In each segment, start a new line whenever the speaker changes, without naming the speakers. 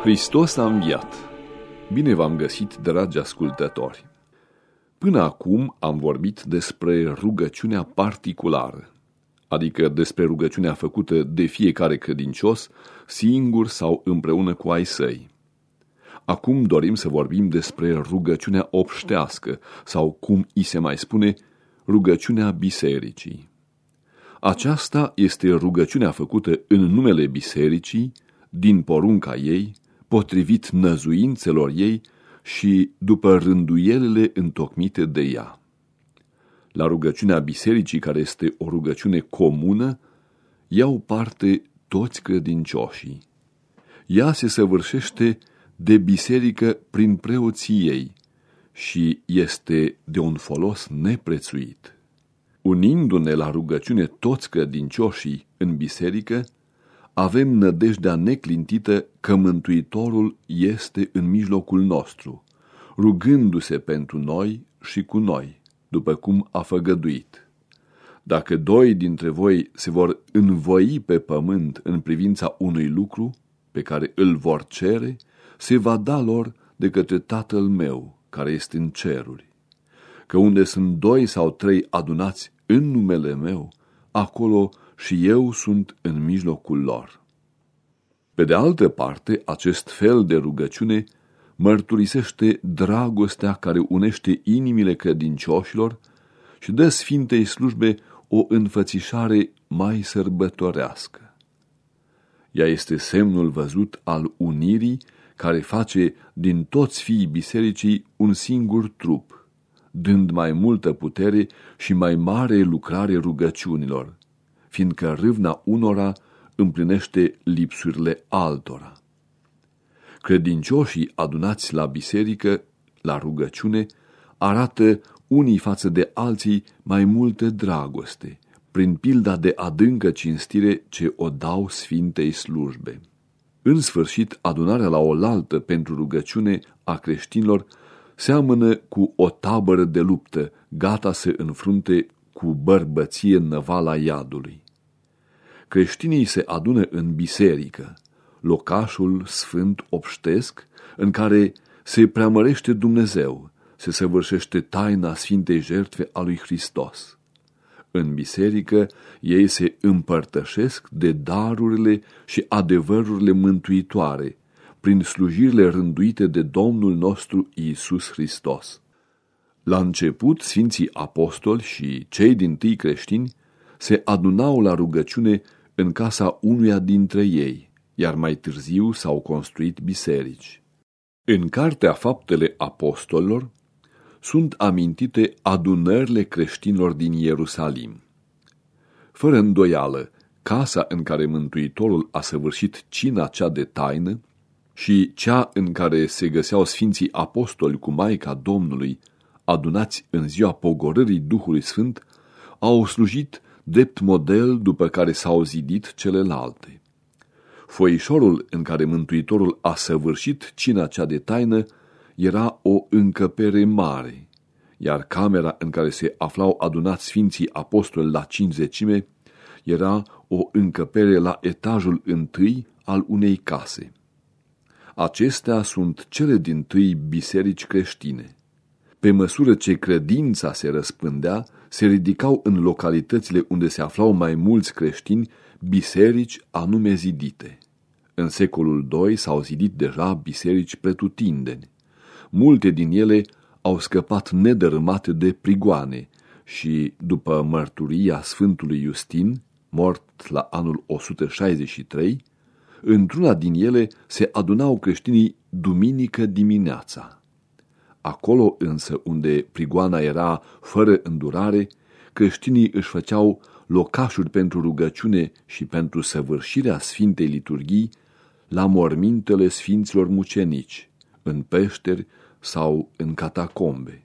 Hristos a înviat! Bine v-am găsit, dragi ascultători! Până acum am vorbit despre rugăciunea particulară, adică despre rugăciunea făcută de fiecare credincios, singur sau împreună cu ai săi. Acum dorim să vorbim despre rugăciunea obștească, sau cum i se mai spune, rugăciunea bisericii. Aceasta este rugăciunea făcută în numele bisericii, din porunca ei, potrivit năzuințelor ei și după rânduielile întocmite de ea. La rugăciunea bisericii, care este o rugăciune comună, iau parte toți credincioșii. Ea se săvârșește de biserică prin preoții ei și este de un folos neprețuit. Unindu-ne la rugăciune toți credincioșii în biserică, avem nădejdea neclintită că Mântuitorul este în mijlocul nostru, rugându-se pentru noi și cu noi, după cum a făgăduit. Dacă doi dintre voi se vor învoi pe pământ în privința unui lucru pe care îl vor cere, se va da lor de către Tatăl meu, care este în ceruri. Că unde sunt doi sau trei adunați în numele meu, acolo și eu sunt în mijlocul lor. Pe de altă parte, acest fel de rugăciune mărturisește dragostea care unește inimile credincioșilor și dă Sfintei slujbe o înfățișare mai sărbătorească. Ea este semnul văzut al unirii care face din toți fiii bisericii un singur trup, dând mai multă putere și mai mare lucrare rugăciunilor, fiindcă râvna unora împlinește lipsurile altora. Credincioșii adunați la biserică, la rugăciune, arată unii față de alții mai multă dragoste, prin pilda de adâncă cinstire ce o dau Sfintei slujbe. În sfârșit, adunarea la oaltă pentru rugăciune a creștinilor seamănă cu o tabără de luptă, gata să înfrunte cu bărbăție năvala iadului. Creștinii se adună în biserică, locașul sfânt obștesc, în care se preamărește Dumnezeu, se săvârșește taina Sfintei Jertfe a lui Hristos. În biserică ei se împărtășesc de darurile și adevărurile mântuitoare, prin slujirile rânduite de Domnul nostru Iisus Hristos. La început, Sfinții Apostoli și cei din tâi creștini se adunau la rugăciune în casa unuia dintre ei, iar mai târziu s-au construit biserici. În Cartea Faptele Apostolilor sunt amintite adunările creștinilor din Ierusalim. Fără îndoială, casa în care Mântuitorul a săvârșit cina cea de taină și cea în care se găseau Sfinții Apostoli cu Maica Domnului, adunați în ziua pogorârii Duhului Sfânt, au slujit drept model după care s-au zidit celelalte. Foișorul în care Mântuitorul a săvârșit cina cea de taină era o încăpere mare, iar camera în care se aflau adunați Sfinții Apostoli la cinzecime era o încăpere la etajul întâi al unei case. Acestea sunt cele din tâi biserici creștine. Pe măsură ce credința se răspândea, se ridicau în localitățile unde se aflau mai mulți creștini biserici anume zidite. În secolul II s-au zidit deja biserici pretutindeni. Multe din ele au scăpat nedărâmate de prigoane și, după mărturia Sfântului Justin, mort la anul 163, într-una din ele se adunau creștinii duminică dimineața. Acolo însă unde prigoana era fără îndurare, creștinii își făceau locașuri pentru rugăciune și pentru săvârșirea Sfintei Liturghii la mormintele Sfinților Mucenici, în peșteri sau în catacombe.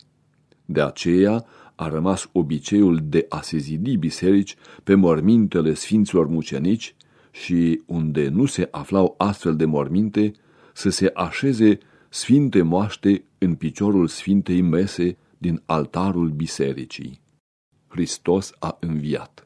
De aceea a rămas obiceiul de a se zidi biserici pe mormintele Sfinților Mucenici și unde nu se aflau astfel de morminte, să se așeze sfinte moaște în piciorul sfintei mese din altarul bisericii. Hristos a înviat.